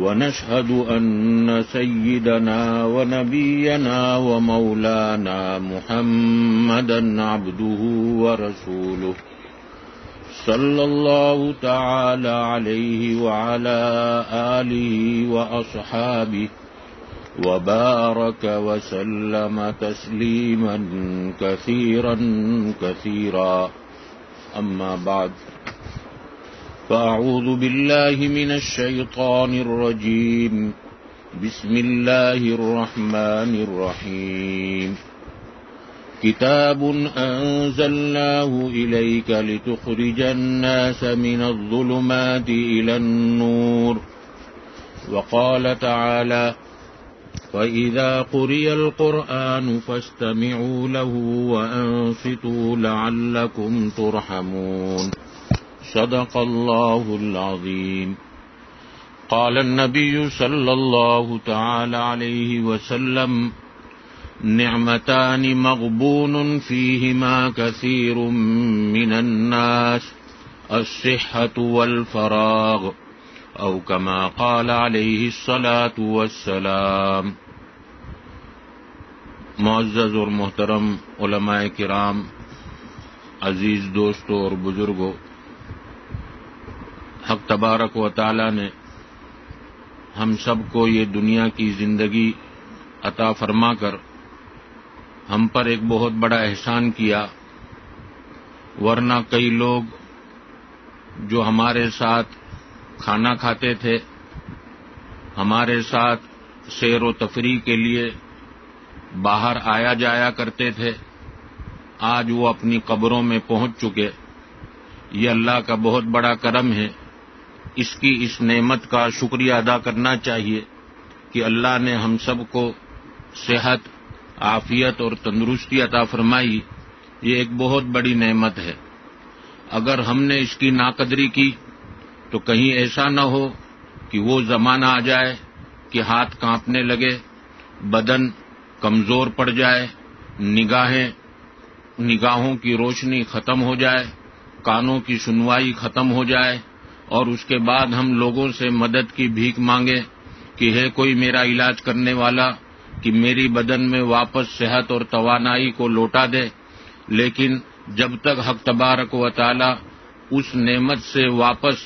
ونشهد أن سيدنا ونبينا ومولانا محمدا عبده ورسوله صلى الله تعالى عليه وعلى آله وأصحابه وبارك وسلم تسليما كثيرا كثيرا. أما بعد فأعوذ بالله من الشيطان الرجيم. بسم الله الرحمن الرحيم. كتاب أنزلناه إليك لتخرج الناس من الظلمات إلى النور. وقال تعالى فإذا قرئ القرآن فاستمعوا له وأنصتوا لعلكم ترحمون. صدق الله العظيم قال النبي صلى الله تعالى عليه وسلم، نعمتان مغبون فيهما كثير من الناس، الصحة والفراغ أو كما قال عليه الصلاة والسلام۔ معزز اور محترم علماء کرام، عزیز دوستوں اور بزرگوں حق تبارک و تعالی نے ہم سب کو یہ دنیا کی زندگی عطا فرما کر ہم پر ایک بہت بڑا احسان کیا، ورنہ کئی لوگ جو ہمارے ساتھ کھانا کھاتے تھے، ہمارے ساتھ سیر و تفریح کے لیے باہر آیا جایا کرتے تھے، آج وہ اپنی قبروں میں پہنچ چکے۔ یہ اللہ کا بہت بڑا کرم ہے۔ اس کی اس نعمت کا شکریہ ادا کرنا چاہیے کہ اللہ نے ہم سب کو صحت، عافیت اور تندرستی عطا فرمائی۔ یہ ایک بہت بڑی نعمت ہے۔ اگر ہم نے اس کی ناقدری کی تو کہیں ایسا نہ ہو کہ وہ زمانہ آ جائے کہ ہاتھ کانپنے لگے، بدن کمزور پڑ جائے، نگاہیں، نگاہوں کی روشنی ختم ہو جائے، کانوں کی سنوائی ختم ہو جائے۔ اور اس کے بعد ہم لوگوں سے مدد کی بھیک مانگے کہ ہے کوئی میرا علاج کرنے والا کہ میری بدن میں واپس صحت اور توانائی کو لوٹا دے، لیکن جب تک حق تبارک و تعالی اس نعمت سے واپس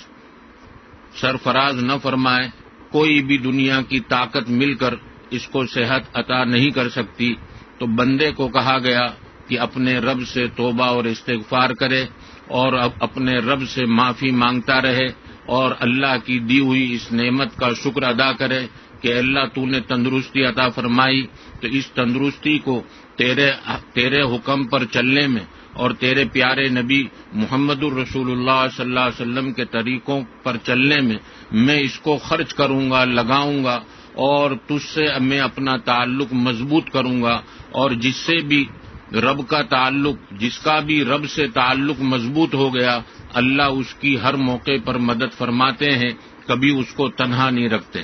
سرفراز نہ فرمائے، کوئی بھی دنیا کی طاقت مل کر اس کو صحت عطا نہیں کر سکتی، تو بندے کو کہا گیا کہ اپنے رب سے توبہ اور استغفار کرے اور اپنے رب سے معافی مانگتا رہے اور اللہ کی دی ہوئی اس نعمت کا شکر ادا کرے کہ اللہ تو نے تندرستی عطا فرمائی تو اس تندرستی کو تیرے تیرے حکم پر چلنے میں اور تیرے پیارے نبی محمد الرسول اللہ صلی اللہ علیہ وسلم کے طریقوں پر چلنے میں میں اس کو خرچ کروں گا، لگاؤں گا اور تجھ سے میں اپنا تعلق مضبوط کروں گا اور جس سے بھی رب کا تعلق، جس کا بھی رب سے تعلق مضبوط ہو گیا، اللہ اس کی ہر موقع پر مدد فرماتے ہیں، کبھی اس کو تنہا نہیں رکھتے۔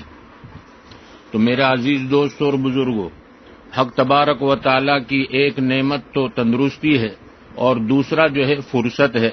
تو میرا عزیز دوست اور بزرگوں حق تبارک و تعالی کی ایک نعمت تو تندرستی ہے اور دوسرا جو ہے فرصت ہے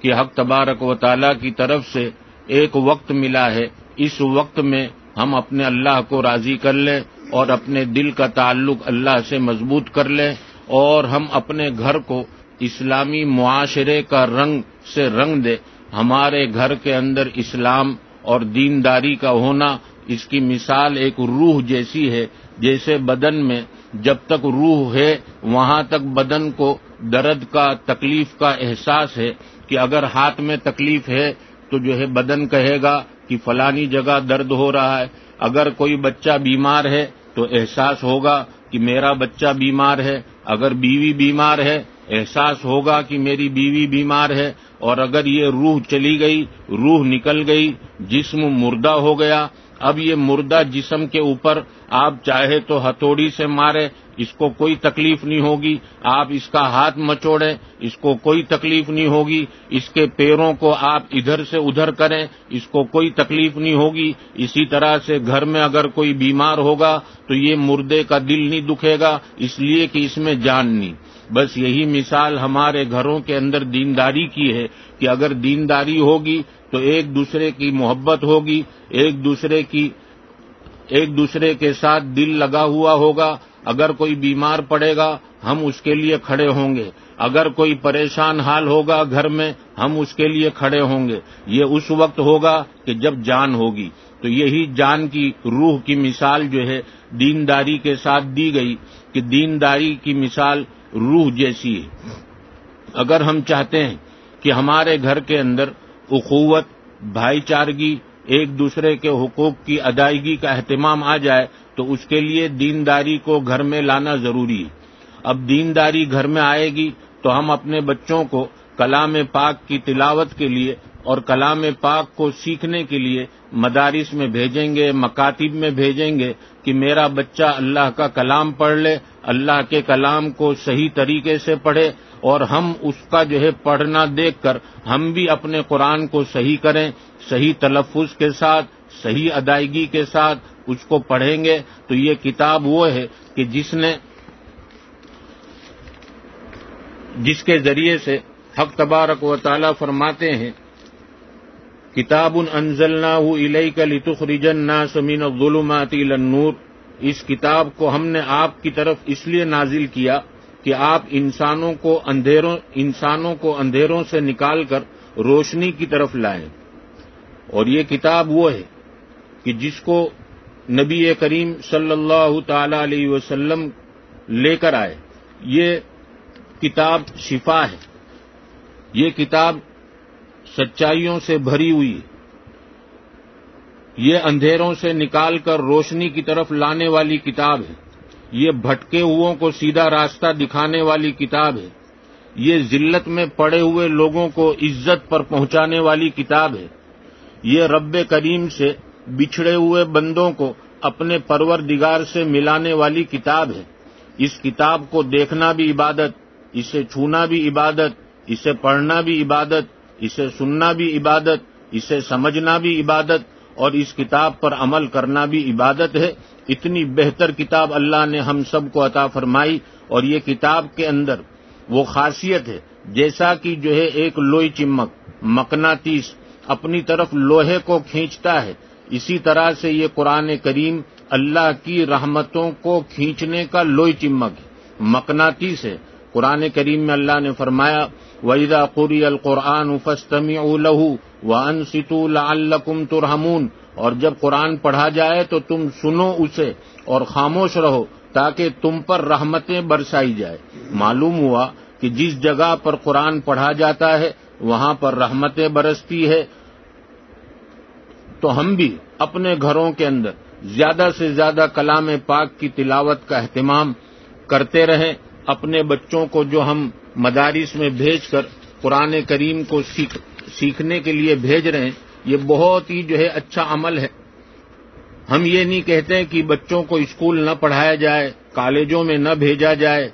کہ حق تبارک و تعالی کی طرف سے ایک وقت ملا ہے۔ اس وقت میں ہم اپنے اللہ کو راضی کر لیں اور اپنے دل کا تعلق اللہ سے مضبوط کر لیں۔ اور ہم اپنے گھر کو اسلامی معاشرے کا رنگ سے رنگ دے۔ ہمارے گھر کے اندر اسلام اور دینداری کا ہونا اس کی مثال ایک روح جیسی ہے، جیسے بدن میں جب تک روح ہے، وہاں تک بدن کو درد کا، تکلیف کا احساس ہے کہ اگر ہاتھ میں تکلیف ہے تو جو ہے بدن کہے گا کہ فلانی جگہ درد ہو رہا ہے۔ اگر کوئی بچہ بیمار ہے تو احساس ہوگا کہ میرا بچہ بیمار ہے۔ اگر بیوی بیمار ہے، احساس ہوگا کہ میری بیوی بیمار ہے، اور اگر یہ روح چلی گئی، روح نکل گئی، جسم مردہ ہو گیا اب یہ مردہ جسم کے اوپر آپ چاہے تو ہتھوڑی سے مارے، اس کو کوئی تکلیف نہیں ہوگی۔ آپ اس کا ہاتھ مچوڑیں اس کو کوئی تکلیف نہیں ہوگی۔ اس کے پیروں کو آپ ادھر سے ادھر کریں، اس کو کوئی تکلیف نہیں ہوگی۔ اسی طرح سے گھر میں اگر کوئی بیمار ہوگا تو یہ مردے کا دل نہیں دکھے گا، اس لیے کہ اس میں جان نہیں۔ بس یہی مثال ہمارے گھروں کے اندر دینداری کی ہے کہ اگر دینداری ہوگی تو ایک دوسرے کی محبت ہوگی، ایک دوسرے کی، ایک دوسرے کے ساتھ دل لگا ہوا ہوگا۔ اگر کوئی بیمار پڑے گا، ہم اس کے لیے کھڑے ہوں گے۔ اگر کوئی پریشان حال ہوگا گھر میں، ہم اس کے لیے کھڑے ہوں گے۔ یہ اس وقت ہوگا کہ جب جان ہوگی۔ تو یہی جان کی روح کی مثال جو ہے، دینداری کے ساتھ دی گئی کہ دینداری کی مثال روح جیسی ہے۔ اگر ہم چاہتے ہیں کہ ہمارے گھر کے اندر اخوت بھائی چارگی ایک دوسرے کے حقوق کی ادائیگی کا اہتمام آ جائے تو اس کے لیے دینداری کو گھر میں لانا ضروری ہے۔ اب دینداری گھر میں آئے گی تو ہم اپنے بچوں کو کلام پاک کی تلاوت کے لیے اور کلام پاک کو سیکھنے کے لیے مدارس میں بھیجیں گے، مکاتب میں بھیجیں گے کہ میرا بچہ اللہ کا کلام پڑھ لے، اللہ کے کلام کو صحیح طریقے سے پڑھے اور ہم اس کا جو ہے پڑھنا دیکھ کر ہم بھی اپنے قرآن کو صحیح کریں، صحیح تلفظ کے ساتھ، صحیح ادائیگی کے ساتھ اس کو پڑھیں گے۔ تو یہ کتاب وہ ہے کہ جس نے جس کے ذریعے سے حق تبارک و تعالی فرماتے ہیں کتاب انزلنا علیہ کا لتخرجن نا سمین الظلماتی لنور اس کتاب کو ہم نے آپ کی طرف اس لیے نازل کیا کہ آپ انسانوں کو اندھیروں انسانوں کو اندھیروں سے نکال کر روشنی کی طرف لائیں۔ اور یہ کتاب وہ ہے کہ جس کو نبی کریم صلی اللہ تعالی علیہ وسلم لے کر آئے۔ یہ کتاب شفا ہے۔ یہ کتاب سچائیوں سے بھری ہوئی، یہ اندھیروں سے نکال کر روشنی کی طرف لانے والی کتاب ہے۔ یہ بھٹکے ہوئوں کو سیدھا راستہ دکھانے والی کتاب ہے۔ یہ ذلت میں پڑے ہوئے لوگوں کو عزت پر پہنچانے والی کتاب ہے۔ یہ رب کریم سے بچھڑے ہوئے بندوں کو اپنے پرور دگار سے ملانے والی کتاب ہے۔ اس کتاب کو دیکھنا بھی عبادت، اسے چھونا بھی عبادت، اسے پڑھنا بھی عبادت اسے سننا بھی عبادت، اسے سمجھنا بھی عبادت، اور اس کتاب پر عمل کرنا بھی عبادت ہے۔ اتنی بہتر کتاب اللہ نے ہم سب کو عطا فرمائی، اور یہ کتاب کے اندر وہ خاصیت ہے۔ جیسا کہ جو ہے ایک لوئی چمک مکناتیس اپنی طرف لوہے کو کھینچتا ہے۔ اسی طرح سے یہ قرآن کریم اللہ کی رحمتوں کو کھینچنے کا لوئی چمک ہے۔ مکناتیس ہے۔ قرآن کریم میں اللہ نے فرمایا ویدا قری القرآن فستمی لہو و انستو لعلکم ترہمون اور جب قرآن پڑھا جائے تو تم سنو اسے اور خاموش رہو تاکہ تم پر رحمتیں برسائی جائے۔ معلوم ہوا کہ جس جگہ پر قرآن پڑھا جاتا ہے، وہاں پر رحمتیں برستی ہے۔ تو ہم بھی اپنے گھروں کے اندر زیادہ سے زیادہ کلام پاک کی تلاوت کا اہتمام کرتے رہیں۔ اپنے بچوں کو جو ہم مدارس میں بھیج کر قرآن کریم کو سیکھنے کے لیے بھیج رہے ہیں، یہ بہت ہی جو ہے اچھا عمل ہے۔ ہم یہ نہیں کہتے کہ بچوں کو اسکول نہ پڑھایا جائے، کالجوں میں نہ بھیجا جائے۔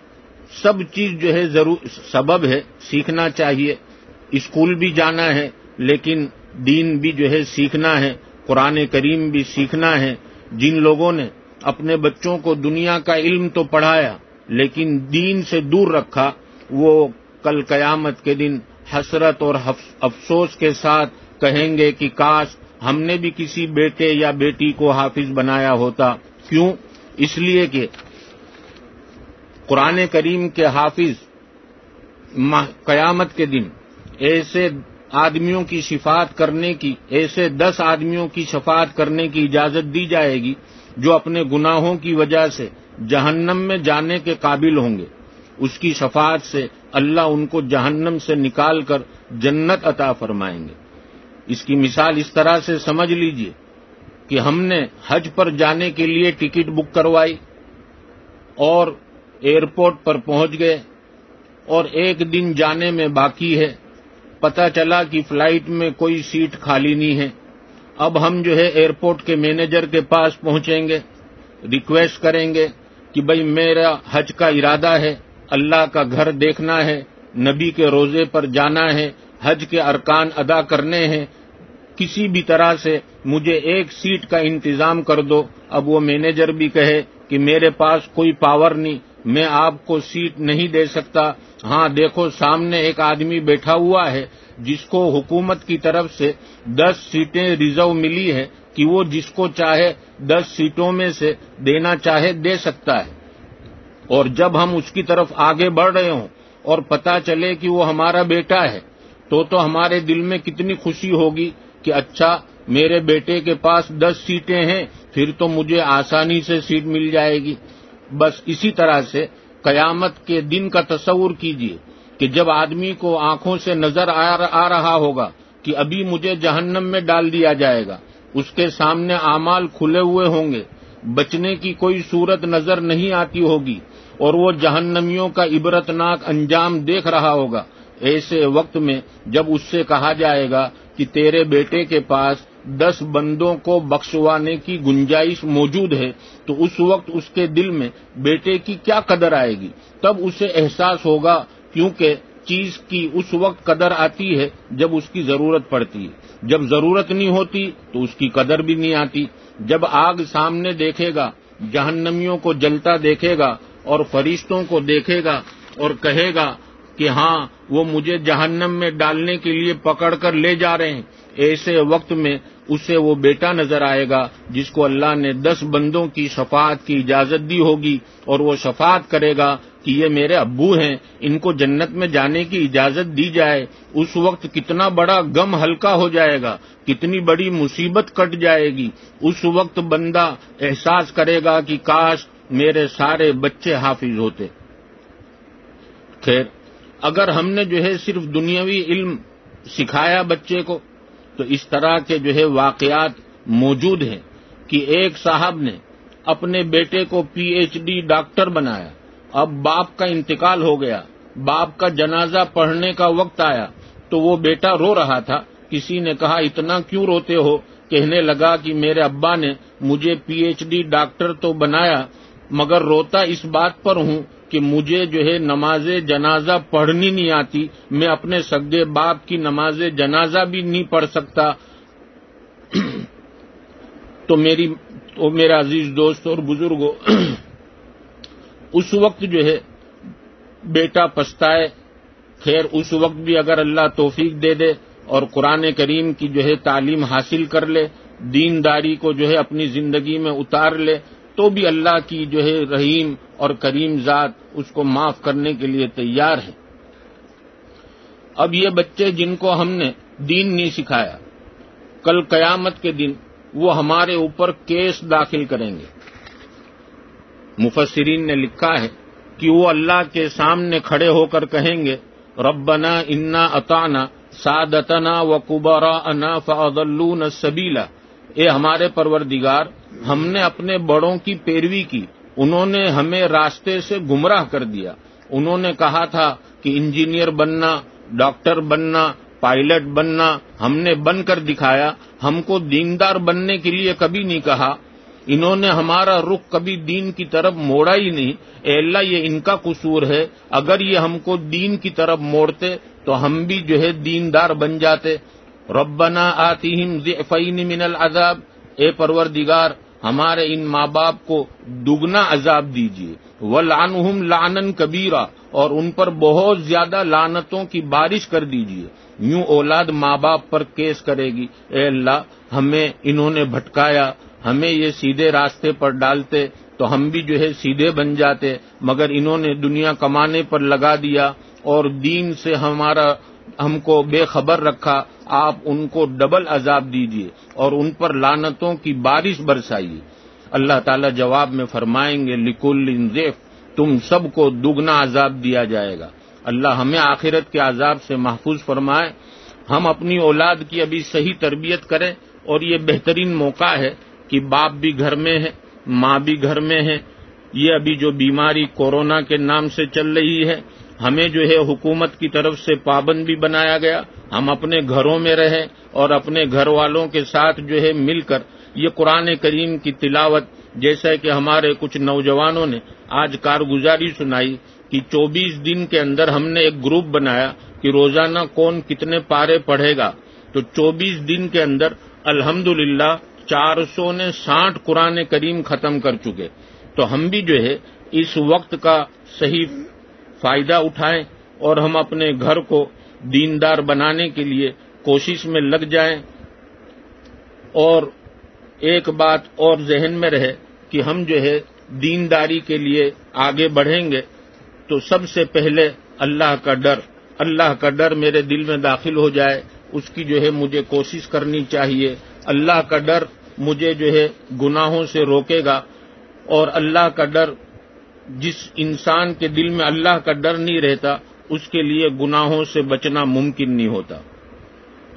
سب چیز جو ہے ضرور سبب ہے، سیکھنا چاہیے۔ اسکول بھی جانا ہے، لیکن دین بھی جو ہے سیکھنا ہے، قرآن کریم بھی سیکھنا ہے۔ جن لوگوں نے اپنے بچوں کو دنیا کا علم تو پڑھایا لیکن دین سے دور رکھا، وہ کل قیامت کے دن حسرت اور افسوس کے ساتھ کہیں گے کہ کاش ہم نے بھی کسی بیٹے یا بیٹی کو حافظ بنایا ہوتا۔ کیوں؟ اس لیے کہ قرآن کریم کے حافظ قیامت کے دن ایسے آدمیوں کی شفات کرنے کی، ایسے دس آدمیوں کی شفات کرنے کی اجازت دی جائے گی جو اپنے گناہوں کی وجہ سے جہنم میں جانے کے قابل ہوں گے۔ اس کی شفاعت سے اللہ ان کو جہنم سے نکال کر جنت عطا فرمائیں گے۔ اس کی مثال اس طرح سے سمجھ لیجیے کہ ہم نے حج پر جانے کے لیے ٹکٹ بک کروائی اور ایئرپورٹ پر پہنچ گئے اور ایک دن جانے میں باقی ہے۔ پتا چلا کہ فلائٹ میں کوئی سیٹ خالی نہیں ہے۔ اب ہم جو ہے ایئرپورٹ کے مینیجر کے پاس پہنچیں گے، ریکویسٹ کریں گے کہ بھائی میرا حج کا ارادہ ہے، اللہ کا گھر دیکھنا ہے، نبی کے روزے پر جانا ہے، حج کے ارکان ادا کرنے ہیں۔ کسی بھی طرح سے مجھے ایک سیٹ کا انتظام کر دو۔ اب وہ مینیجر بھی کہے کہ میرے پاس کوئی پاور نہیں میں آپ کو سیٹ نہیں دے سکتا۔ ہاں دیکھو، سامنے ایک آدمی بیٹھا ہوا ہے، جس کو حکومت کی طرف سے دس سیٹیں ریزرو ملی ہے کہ وہ جس کو چاہے دس سیٹوں میں سے دینا چاہے دے سکتا ہے۔ اور جب ہم اس کی طرف آگے بڑھ رہے ہوں اور پتا چلے کہ وہ ہمارا بیٹا ہے، تو تو ہمارے دل میں کتنی خوشی ہوگی کہ اچھا میرے بیٹے کے پاس دس سیٹیں ہیں، پھر تو مجھے آسانی سے سیٹ مل جائے گی۔ بس اسی طرح سے قیامت کے دن کا تصور کیجیے کہ جب آدمی کو آنکھوں سے نظر آ رہا ہوگا کہ ابھی مجھے جہنم میں ڈال دیا جائے گا، اس کے سامنے اعمال کھلے ہوئے ہوں گے، بچنے کی کوئی صورت نظر نہیں آتی ہوگی اور وہ جہنمیوں کا عبرتناک انجام دیکھ رہا ہوگا۔ ایسے وقت میں جب اس سے کہا جائے گا کہ تیرے بیٹے کے پاس دس بندوں کو بخشوانے کی گنجائش موجود ہے، تو اس وقت اس کے دل میں بیٹے کی کیا قدر آئے گی؟ تب اسے احساس ہوگا کیونکہ چیز کی اس وقت قدر آتی ہے جب اس کی ضرورت پڑتی ہے۔ جب ضرورت نہیں ہوتی تو اس کی قدر بھی نہیں آتی۔ جب آگ سامنے دیکھے گا، جہنمیوں کو جلتا دیکھے گا اور فرشتوں کو دیکھے گا اور کہے گا کہ ہاں وہ مجھے جہنم میں ڈالنے کے لیے پکڑ کر لے جا رہے ہیں۔ ایسے وقت میں اسے وہ بیٹا نظر آئے گا جس کو اللہ نے دس بندوں کی شفاعت کی اجازت دی ہوگی اور وہ شفاعت کرے گا کہ یہ میرے ابو ہیں، ان کو جنت میں جانے کی اجازت دی جائے۔ اس وقت کتنا بڑا غم ہلکا ہو جائے گا، کتنی بڑی مصیبت کٹ جائے گی۔ اس وقت بندہ احساس کرے گا کہ کاش میرے سارے بچے حافظ ہوتے۔ خیر، اگر ہم نے جو ہے صرف دنیاوی علم سکھایا بچے کو تو اس طرح کے جو ہے واقعات موجود ہیں کہ ایک صاحب نے اپنے بیٹے کو پی ایچ ڈی ڈاکٹر بنایا۔ اب باپ کا انتقال ہو گیا۔ باپ کا جنازہ پڑھنے کا وقت آیا۔ تو وہ بیٹا رو رہا تھا۔ کسی نے کہا، اتنا کیوں روتے ہو؟ کہنے لگا کہ میرے ابا نے مجھے پی ایچ ڈی ڈاکٹر تو بنایا، مگر روتا اس بات پر ہوں کہ مجھے جو ہے نماز جنازہ پڑھنی نہیں آتی، میں اپنے سگے باپ کی نماز جنازہ بھی نہیں پڑھ سکتا۔ تو میری، تو میرا عزیز دوست اور بزرگوں، اس وقت جو ہے بیٹا پچھتائے خیر، اس وقت بھی اگر اللہ توفیق دے دے اور قرآن کریم کی جو ہے تعلیم حاصل کر لے، دینداری کو جو ہے اپنی زندگی میں اتار لے، تو بھی اللہ کی جو ہے رحیم اور کریم ذات اس کو معاف کرنے کے لیے تیار ہے۔ اب یہ بچے جن کو ہم نے دین نہیں سکھایا، کل قیامت کے دن وہ ہمارے اوپر کیس داخل کریں گے۔ مفسرین نے لکھا ہے کہ وہ اللہ کے سامنے کھڑے ہو کر کہیں گے، ربنا انا اطانا سادتنا و کبرا انا فعدلون سبیلا اے ہمارے پروردگار، ہم نے اپنے بڑوں کی پیروی کی۔ انہوں نے ہمیں راستے سے گمراہ کر دیا۔ انہوں نے کہا تھا کہ انجینئر بننا، ڈاکٹر بننا، پائلٹ بننا، ہم نے بن کر دکھایا۔ ہم کو دیندار بننے کے لیے کبھی نہیں کہا۔ انہوں نے ہمارا رخ کبھی دین کی طرف موڑا ہی نہیں۔ اے اللہ، یہ ان کا قصور ہے۔ اگر یہ ہم کو دین کی طرف موڑتے تو ہم بھی جو ہے دیندار بن جاتے۔ ربنا آتیہم ضعفین من العذاب۔ اے پروردگار ہمارے ان ماں باپ کو دگنا عذاب دیجیے وہ لانحم لانن کبیرہ اور ان پر بہت زیادہ لانتوں کی بارش کر دیجیے یوں اولاد ماں باپ پر کیس کرے گی۔ اے اللہ، ہمیں انہوں نے بھٹکایا، ہمیں یہ سیدھے راستے پر ڈالتے تو ہم بھی جو ہے سیدھے بن جاتے، مگر انہوں نے دنیا کمانے پر لگا دیا اور دین سے ہمارا ہم کو بے خبر رکھا، آپ ان کو ڈبل عذاب دیجیے اور ان پر لانتوں کی بارش برسائیے۔ اللہ تعالی جواب میں فرمائیں گے، لکل انزیف تم سب کو دگنا عذاب دیا جائے گا۔ اللہ ہمیں آخرت کے عذاب سے محفوظ فرمائے۔ ہم اپنی اولاد کی ابھی صحیح تربیت کریں اور یہ بہترین موقع ہے کہ باپ بھی گھر میں ہے ماں بھی گھر میں ہے یہ ابھی جو بیماری کورونا کے نام سے چل رہی ہے ہمیں جو ہے حکومت کی طرف سے پابند بھی بنایا گیا۔ ہم اپنے گھروں میں رہیں اور اپنے گھر والوں کے ساتھ جو ہے مل کر یہ قرآن کریم کی تلاوت، جیسا کہ ہمارے کچھ نوجوانوں نے آج کارگزاری سنائی کہ چوبیس دن کے اندر ہم نے ایک گروپ بنایا کہ روزانہ کون کتنے پارے پڑھے گا۔ تو چوبیس دن کے اندر الحمد چار سو نے ساٹھ قرآن کریم ختم کر چکے۔ تو ہم بھی جو ہے اس وقت کا صحیح فائدہ اٹھائیں اور ہم اپنے گھر کو دیندار بنانے کے لیے کوشش میں لگ جائیں اور ایک بات اور ذہن میں رہے کہ ہم جو ہے دینداری کے لیے آگے بڑھیں گے، تو سب سے پہلے اللہ کا ڈر، اللہ کا ڈر میرے دل میں داخل ہو جائے، اس کی جو ہے مجھے کوشش کرنی چاہیے۔ اللہ کا ڈر مجھے جو ہے گناہوں سے روکے گا اور اللہ کا ڈر جس انسان کے دل میں اللہ کا ڈر نہیں رہتا، اس کے لیے گناہوں سے بچنا ممکن نہیں ہوتا۔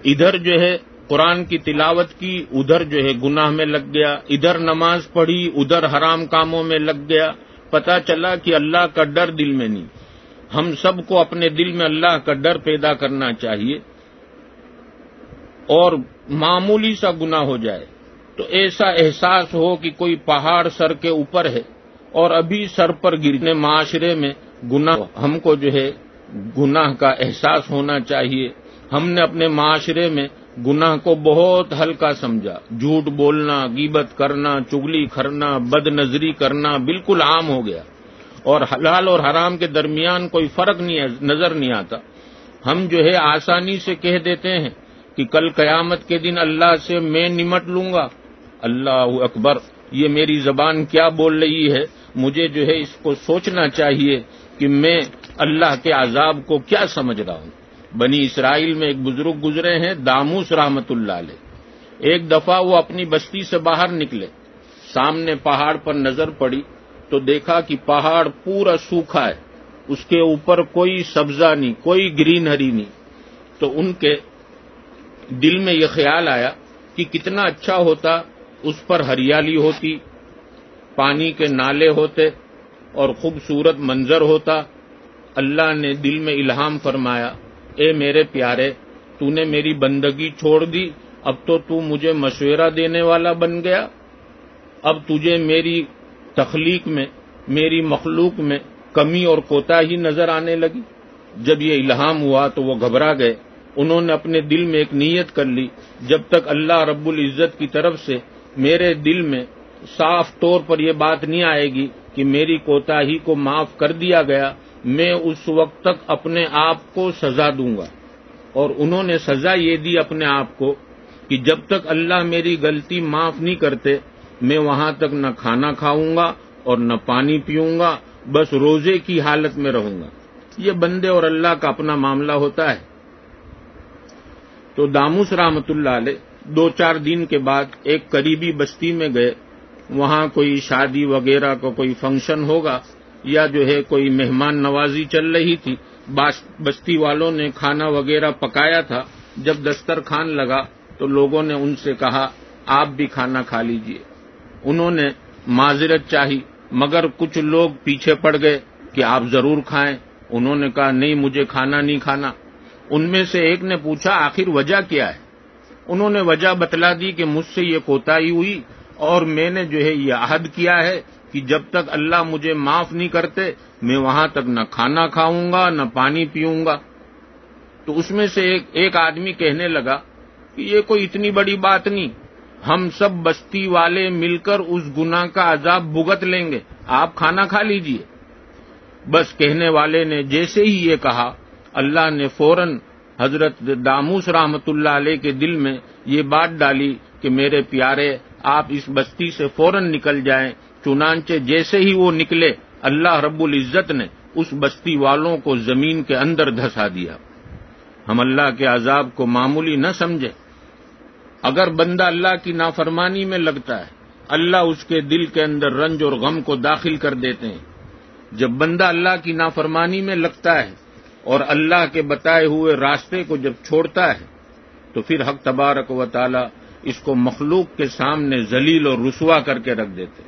ادھر جو ہے قرآن کی تلاوت کی، ادھر جو ہے گناہ میں لگ گیا۔ ادھر نماز پڑھی، ادھر حرام کاموں میں لگ گیا۔ پتا چلا کہ اللہ کا ڈر دل میں نہیں۔ ہم سب کو اپنے دل میں اللہ کا ڈر پیدا کرنا چاہیے۔ اور معمولی سا گنا ہو جائے۔ تو ایسا احساس ہو کہ کوئی پہاڑ سر کے اوپر ہے۔ اور ابھی سر پر گرنے معاشرے میں گناہ ہم کو جو ہے گناہ کا احساس ہونا چاہیے۔ ہم نے اپنے معاشرے میں گناہ کو بہت ہلکا سمجھا۔ جھوٹ بولنا گیبت کرنا، چگلی کرنا بد نظری کرنا بالکل عام ہو گیا۔ اور حلال اور حرام کے درمیان کوئی فرق نہیں نظر نہیں آتا۔ ہم جو ہے آسانی سے کہہ دیتے ہیں کہ کل قیامت کے دن اللہ سے میں نمٹ لوں گا۔ اللہ اکبر۔ یہ میری زبان کیا بول رہی ہے؟ مجھے جو ہے اس کو سوچنا چاہیے کہ میں اللہ کے عذاب کو کیا سمجھ رہا ہوں۔ بنی اسرائیل میں ایک بزرگ گزرے ہیں، داموس رحمت اللہ علیہ۔ ایک دفعہ وہ اپنی بستی سے باہر نکلے۔ سامنے پہاڑ پر نظر پڑی تو دیکھا کہ پہاڑ پورا سوکھا ہے۔ اس کے اوپر کوئی سبزہ نہیں، کوئی گرین ہری نہیں۔ تو ان کے دل میں یہ خیال آیا کہ کتنا اچھا ہوتا اس پر ہریالی ہوتی، پانی کے نالے ہوتے اور خوبصورت منظر ہوتا۔ اللہ نے دل میں الہام فرمایا، اے میرے پیارے تو نے میری بندگی چھوڑ دی، اب تو تو مجھے مشورہ دینے والا بن گیا۔ اب تجھے میری تخلیق میں، میری مخلوق میں کمی اور کوتا ہی نظر آنے لگی۔ جب یہ الہام ہوا تو وہ گھبرا گئے۔ انہوں نے اپنے دل میں ایک نیت کر لی۔ جب تک اللہ رب العزت کی طرف سے میرے دل میں صاف طور پر یہ بات نہیں آئے گی کہ میری کوتا ہی کو معاف کر دیا گیا، میں اس وقت تک اپنے آپ کو سزا دوں گا۔ اور انہوں نے سزا یہ دی اپنے آپ کو کہ جب تک اللہ میری غلطی معاف نہیں کرتے، میں وہاں تک نہ کھانا کھاؤں گا اور نہ پانی پیوں گا، بس روزے کی حالت میں رہوں گا۔ یہ بندے اور اللہ کا اپنا معاملہ ہوتا ہے۔ تو داموس رحمت اللہ علیہ دو چار دن کے بعد ایک قریبی بستی میں گئے، وہاں کوئی شادی وغیرہ کا کوئی فنکشن ہوگا یا جو ہے کوئی مہمان نوازی چل رہی تھی بستی والوں نے کھانا وغیرہ پکایا تھا، جب دسترخوان لگا تو لوگوں نے ان سے کہا، آپ بھی کھانا کھا لیجیے۔ انہوں نے معذرت چاہی، مگر کچھ لوگ پیچھے پڑ گئے کہ آپ ضرور کھائیں۔ انہوں نے کہا، نہیں، مجھے کھانا نہیں کھانا۔ ان میں سے ایک نے پوچھا، آخر وجہ کیا ہے؟ انہوں نے وجہ بتلا دی کہ مجھ سے یہ کوتا ہوئی اور میں نے جو ہے یہ عہد کیا ہے کہ جب تک اللہ مجھے معاف نہیں کرتے، میں وہاں تک نہ کھانا کھاؤں گا، نہ پانی پیوں گا۔ تو اس میں سے ایک ایک آدمی کہنے لگا کہ یہ کوئی اتنی بڑی بات نہیں، ہم سب بستی والے مل کر اس گنا کا عذاب بھگت لیں گے، آپ کھانا کھا لیجیے۔ بس کہنے والے نے جیسے ہی یہ کہا، اللہ نے فوراً حضرت داموس رحمت اللہ علیہ کے دل میں یہ بات ڈالی کہ میرے پیارے، آپ اس بستی سے فوراً نکل جائیں، چنانچہ جیسے ہی وہ نکلے، اللہ رب العزت نے اس بستی والوں کو زمین کے اندر دھسا دیا۔ ہم اللہ کے عذاب کو معمولی نہ سمجھے اگر بندہ اللہ کی نافرمانی میں لگتا ہے، اللہ اس کے دل کے اندر رنج اور غم کو داخل کر دیتے ہیں۔ جب بندہ اللہ کی نافرمانی میں لگتا ہے اور اللہ کے بتائے ہوئے راستے کو جب چھوڑتا ہے، تو پھر حق تبارک و تعالی اس کو مخلوق کے سامنے ذلیل اور رسوا کر کے رکھ دیتے۔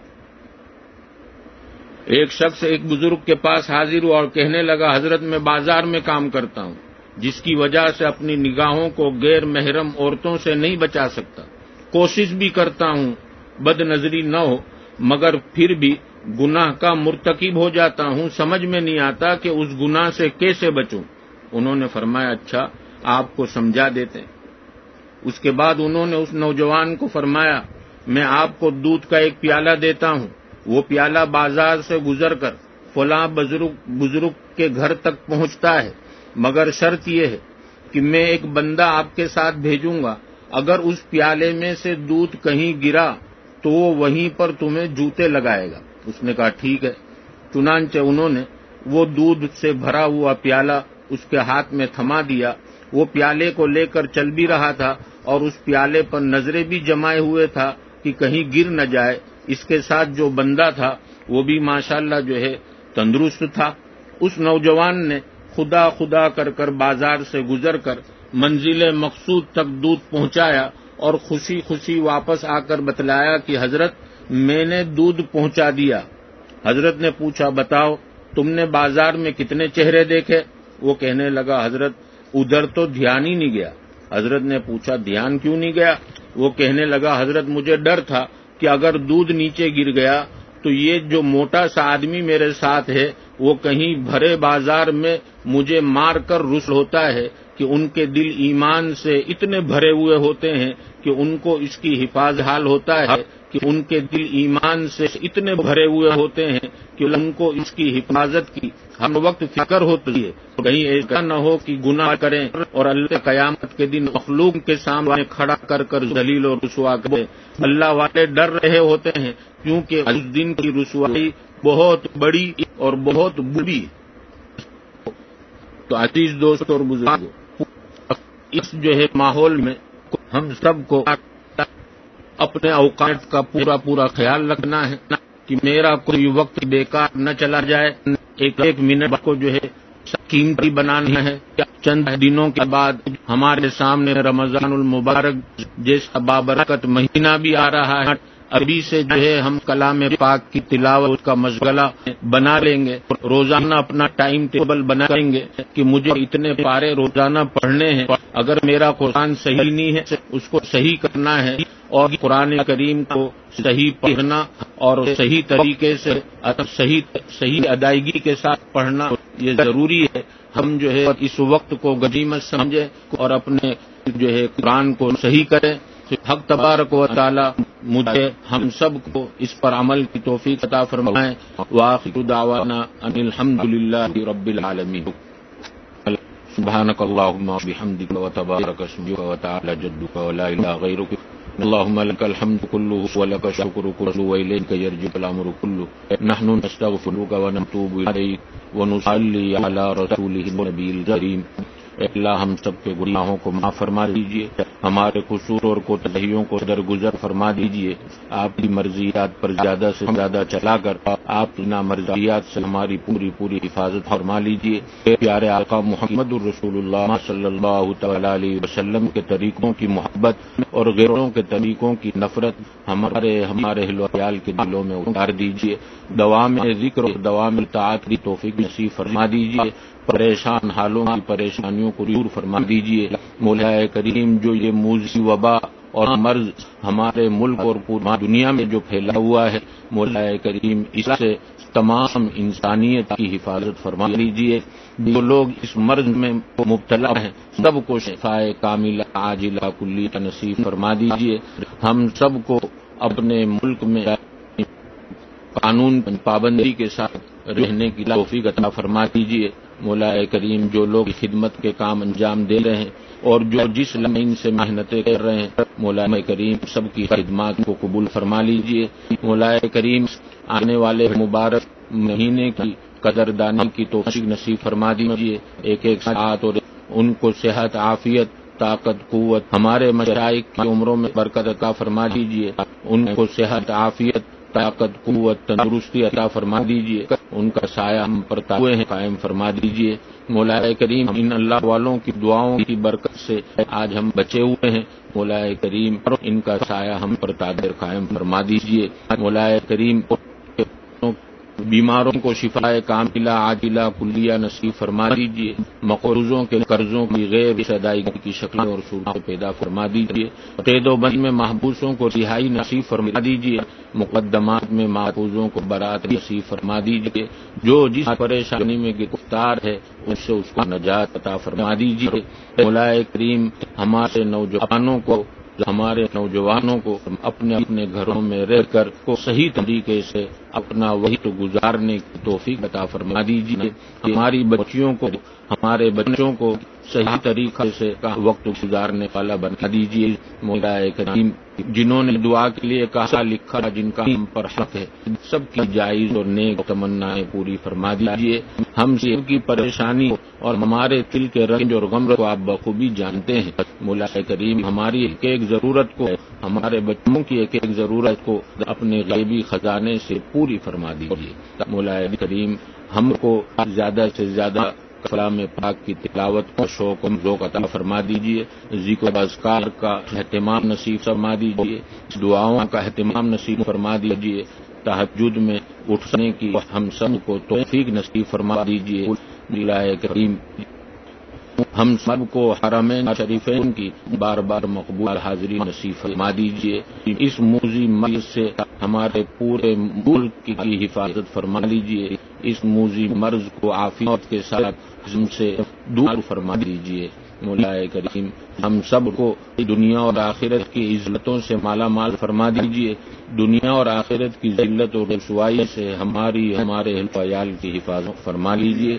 ایک شخص ایک بزرگ کے پاس حاضر ہوا اور کہنے لگا، حضرت میں بازار میں کام کرتا ہوں، جس کی وجہ سے اپنی نگاہوں کو غیر محرم عورتوں سے نہیں بچا سکتا۔ کوشش بھی کرتا ہوں، بد نظری نہ ہو، مگر پھر بھی گناہ کا مرتکب ہو جاتا ہوں، سمجھ میں نہیں آتا کہ اس گناہ سے کیسے بچوں؟ انہوں نے فرمایا اچھا آپ کو سمجھا دیتے ہیں۔ اس کے بعد انہوں نے اس نوجوان کو فرمایا، میں آپ کو دودھ کا ایک پیالہ دیتا ہوں۔ وہ پیالہ بازار سے گزر کر فلاں بزرگ بزرگ کے گھر تک پہنچتا ہے۔ مگر شرط یہ ہے کہ میں ایک بندہ آپ کے ساتھ بھیجوں گا۔ اگر اس پیالے میں سے دودھ کہیں گرا، تو وہ وہیں پر تمہیں جوتے لگائے گا۔ اس نے کہا، ٹھیک ہے. چنانچہ انہوں نے وہ دودھ سے بھرا ہوا پیالہ اس کے ہاتھ میں تھما دیا۔ وہ پیالے کو لے کر چل بھی رہا تھا اور اس پیالے پر نظریں بھی جمائے ہوئے تھا کہ کہیں گر نہ جائے۔ اس کے ساتھ جو بندہ تھا، وہ بھی ماشاءاللہ جو ہے، تندرست تھا۔ اس نوجوان نے خدا خدا کر کر بازار سے گزر کر منزل مقصود تک دودھ پہنچایا اور خوشی خوشی واپس آ کر بتلایا کہ حضرت میں نے دودھ پہنچا دیا۔ حضرت نے پوچھا، بتاؤ، تم نے بازار میں کتنے چہرے دیکھے؟ وہ کہنے لگا، حضرت، ادھر تو دھیان ہی نہیں گیا۔ حضرت نے پوچھا، دھیان کیوں نہیں گیا؟ وہ کہنے لگا، حضرت، مجھے ڈر تھا کہ اگر دودھ نیچے گر گیا تو یہ جو موٹا سا آدمی میرے ساتھ ہے، وہ کہیں بھرے بازار میں مجھے مار کر رسل ہوتا ہے کہ ان کے دل ایمان سے اتنے بھرے ہوئے ہوتے ہیں کہ ان کو اس کی حفاظ حال ہوتا ہے۔ کہ ان کے دل ایمان سے اتنے بھرے ہوئے ہوتے ہیں کہ ان کو اس کی حفاظت کی ہر وقت فکر ہوتی ہے کہیں ایسا نہ ہو کہ گناہ کریں اور اللہ قیامت کے دن مخلوق کے سامنے کھڑا کر کر دلیل اور رسوا کریں اللہ والے ڈر رہے ہوتے ہیں کیونکہ اس دن کی رسوائی بہت بڑی اور بہت بری تو عزیز دوست اور بزرگ اس جو ہے ماحول میں ہم سب کو اپنے اوقات کا پورا پورا خیال رکھنا ہے کہ میرا کوئی وقت بیکار نہ چلا جائے۔ ایک ایک منٹ کو جو ہے قیمتی بنانا ہے۔ چند دنوں کے بعد ہمارے سامنے رمضان المبارک جیسا بابرکت مہینہ بھی آ رہا ہے، ابھی سے جو ہے ہم کلام پاک کی تلاوت کا مشغلہ بنا لیں گے۔ روزانہ اپنا ٹائم ٹیبل بنائیں گے کہ مجھے اتنے پارے روزانہ پڑھنے ہیں۔ اگر میرا قرآن صحیح نہیں ہے، اس کو صحیح کرنا ہے اور قرآن کریم کو صحیح پڑھنا اور صحیح طریقے سے صحیح صحیح ادائیگی کے ساتھ پڑھنا یہ ضروری ہے۔ ہم جو ہے اس وقت کو غنیمت سمجھیں اور اپنے جو ہے قرآن کو صحیح کریں۔ حق تبارک و تعالی مجھے ہم سب کو اس پر عمل کی توفیق عطا فرمائیں واخر دعوانا ان الحمد للہ رب العالمین۔ سبحانك اللهم وبحمدك وتبارك اسمك وتعالى جدك ولا اله غيرك اللهم لك الحمد كله ولك الشكر كله وإليك يرجع الأمر كله. نحن نستغفرك ونتوب إليك ونصلي على رسوله النبي الكريم. اللہ، ہم سب کے گناہوں کو معاف فرما دیجیے ہمارے قصور اور کوتہیوں کو درگزر فرما دیجیے آپ کی مرضیات پر زیادہ سے زیادہ چلا کر آپ نا مرضیات سے ہماری پوری پوری حفاظت فرما لیجیے پیارے آقا محمد الرسول اللہ صلی اللہ تعالی علیہ وسلم کے طریقوں کی محبت اور غیروں کے طریقوں کی نفرت ہمارے ہمارے ہلویال کے دلوں میں اتار دیجیے دوا میں ذکر اور دوا میں کی توفیق نصیب فرما دیجیے پریشان حالوں کی پریشانیوں کو دور فرما دیجیے مولا کریم جو یہ موزی وبا اور مرض ہمارے ملک اور پوری دنیا میں جو پھیلا ہوا ہے، مولا کریم اس سے تمام انسانیت کی حفاظت فرما لیجیے جو لوگ اس مرض میں مبتلا ہیں، سب کو شفائے کامل عاجلہ کلی نصیب فرما دیجیے ہم سب کو اپنے ملک میں قانون پابندی کے ساتھ رہنے کی توفیق عطا فرما دیجیے مولا کریم جو لوگ خدمت کے کام انجام دے رہے ہیں اور جو جس لائن سے محنتیں کر رہے ہیں مولا کریم سب کی خدمات کو قبول فرما لیجیے مولا کریم، آنے والے مبارک مہینے کی قدر دانی کی توفیق نصیب فرما دیجیے ایک ایک ساتھ اور ان کو صحت، عافیت، طاقت، قوت ہمارے مشائق کی عمروں میں برکت عطا فرما دیجیے ان کو صحت، عافیت طاقت، قوت، تندرستی عطا فرما دیجیے ان کا سایہ ہم پر ہوئے ہیں، قائم فرما دیجیے مولا کریم، ان اللہ والوں کی دعاؤں کی برکت سے آج ہم بچے ہوئے ہیں۔ مولا کریم ان کا سایہ ہم پر تادر قائم فرما دیجیے مولا کریم بیماروں کو شفا کاملہ، عاجلہ، کلیہ نصیب فرما دیجیے مقروضوں کے قرضوں کی غیر ادائیگی کی شکلیں اور صورتیں پیدا فرما دیجیے قید و بند میں محبوسوں کو رہائی نصیب فرما دیجیے مقدمات میں محفوظوں کو برات نصیب فرما دیجیے جو جس پریشانی میں گرفتار ہے اس سے اس کو نجات عطا فرما دیجیے مولائے کریم، ہمارے نوجوانوں کو ہمارے نوجوانوں کو اپنے اپنے گھروں میں رہ کر کو صحیح طریقے سے اپنا وقت گزارنے کی توفیق عطا فرما دیجیے۔ ہماری بچیوں کو، ہمارے بچوں کو صحیح طریقے سے وقت گزارنے والا بنا دیجیے مولا کریم جنہوں نے دعا کے لیے کہا، لکھا جن کا ہم پر حق ہے۔ سب کی جائز اور نیک تمنا پوری فرما دیجیے۔ ہم سب کی پریشانی اور ہمارے دل کے رنج اور غمر کو آپ بخوبی جانتے ہیں۔ مولا کریم ہماری ایک ایک ضرورت کو، ہمارے بچوں کی ایک ایک ضرورت کو اپنے غیبی خزانے سے پوری فرما دیجیے۔ مولا کریم ہم کو زیادہ سے زیادہ کلام پاک کی تلاوت کا شوق ذوق عطا فرما دیجیے ذکر اذکار کا اہتمام نصیب فرما دیجیے دعاؤں کا اہتمام نصیب فرما دیجیے تحجد میں اٹھنے کی ہم سب کو توفیق نصیب فرما دیجیے کریم ہم سب کو حرمین شریفین کی بار بار مقبول حاضری نصیب فرما دیجیے اس موزی مرض سے ہمارے پورے ملک کی حفاظت فرما لیجیے اس موزی مرض کو عافیت کے ساتھ ہم سے دور فرما دیجیے مولا کریم، ہم سب کو دنیا اور آخرت کی عزتوں سے مالا مال فرما دیجیے دنیا اور آخرت کی ذلت اور رسوائی سے ہماری، ہمارے عیال کی حفاظت فرما لیجیے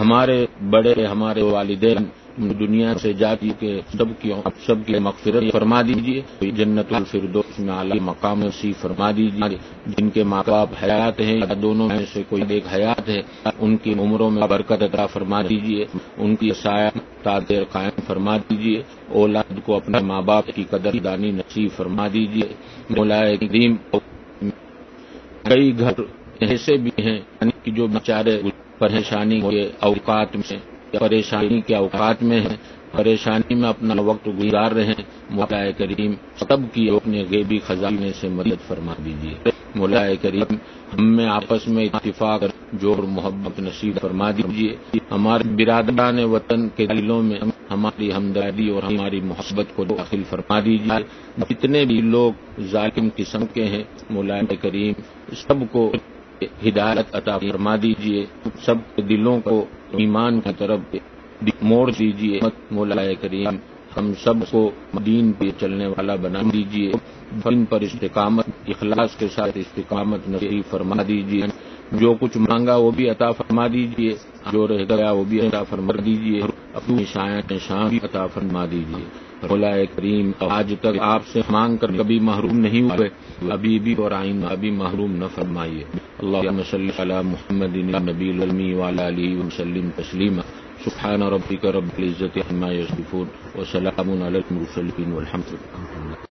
ہمارے بڑے، ہمارے والدین دنیا سے جاتی کے سب کی سب کی مغفرت فرما دیجیے جنت الفردوس میں اعلی مقام سی فرما دیجیے جن کے ماں باپ حیات ہیں، یا دونوں میں سے کوئی ایک حیات ہے، ان کی عمروں میں برکت عطا فرما دیجیے ان کی سایہ تادر قائم فرما دیجیے اولاد کو اپنے ماں باپ کی قدر دانی نصیب فرما دیجیے مولا کریم کئی گھر ایسے بھی ہیں یعنی کہ جو بیچارے پریشانی کے اوقات میں پریشانی کے اوقات میں ہیں، پریشانی میں اپنا وقت گزار رہے ہیں۔ مولا کریم سب کی اپنے غیبی خزانے سے مدد فرما دیجیے مولا کریم، ہم میں آپس میں اتفاق جوڑ محبت نصیب فرما دیجیے ہمارے برادران وطن کے دلوں میں ہماری ہمدردی اور ہماری محبت کو داخل فرما دیجیے جتنے بھی لوگ ظالم قسم کے ہیں مولا کریم، سب کو ہدایت عطا فرما دیجیے سب کے دلوں کو ایمان کی طرف موڑ دیجیے مولا کریم، ہم سب کو دین پہ چلنے والا بنا دیجیے دین پر استقامت، اخلاص کے ساتھ استقامت نصیب فرما دیجیے جو کچھ مانگا وہ بھی عطا فرما دیجیے جو رہ گیا وہ بھی عطا فرما دیجیے اپنی شاید شام عطا فرما دیجیے مولا کریم آج تک آپ سے مانگ کر کبھی محروم نہیں ہوئے۔ ابھی بھی اور آئندہ ابھی محروم نہ فرمائیے۔ اللہ صلی علی محمد نبی المی والا علی وسلم تسلیم سبحان ربك رب العزة عما يصفون وسلام على المرسلين والحمد لله